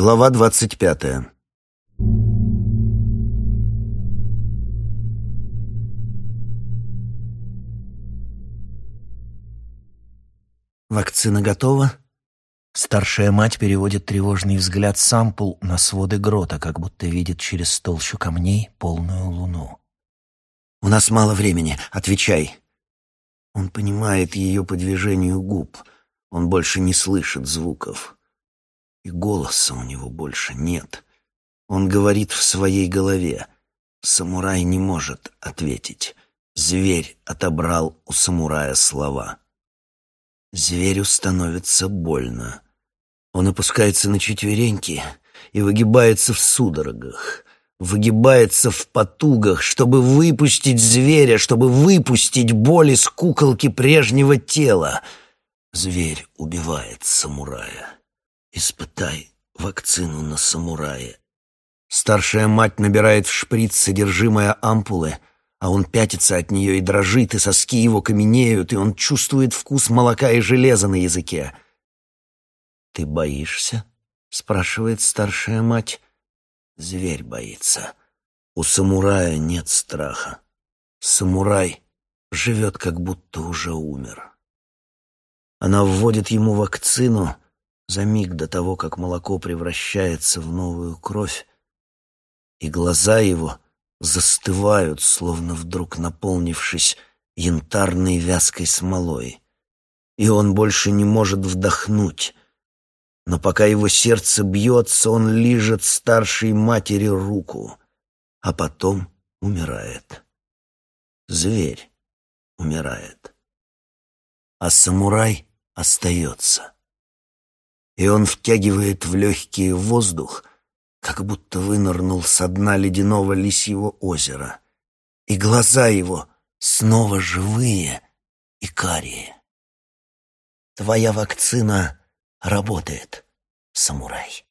Глава двадцать пятая. «Вакцина готова?» Старшая мать переводит тревожный взгляд с ампул на своды грота, как будто видит через толщу камней полную луну. «У нас мало времени. Отвечай». Он понимает ее по движению губ. Он больше не слышит звуков и голоса у него больше нет. Он говорит в своей голове. Самурай не может ответить. Зверь отобрал у самурая слова. Зверю становится больно. Он опускается на четвереньки и выгибается в судорогах, выгибается в потугах, чтобы выпустить зверя, чтобы выпустить боль из куколки прежнего тела. Зверь убивает самурая. Испытай вакцину на самурае. Старшая мать набирает в шприц содержимое ампулы, а он пятится от нее и дрожит, и соски его каменеют, и он чувствует вкус молока и железа на языке. «Ты боишься?» — спрашивает старшая мать. Зверь боится. У самурая нет страха. Самурай живет, как будто уже умер. Она вводит ему вакцину — за миг до того, как молоко превращается в новую кровь, и глаза его застывают, словно вдруг наполнившись янтарной вязкой смолой, и он больше не может вдохнуть. Но пока его сердце бьется, он лижет старшей матери руку, а потом умирает. Зверь умирает, а самурай остается и он втягивает в легкий воздух, как будто вынырнул со дна ледяного лисьего озера, и глаза его снова живые и карие. Твоя вакцина работает, самурай.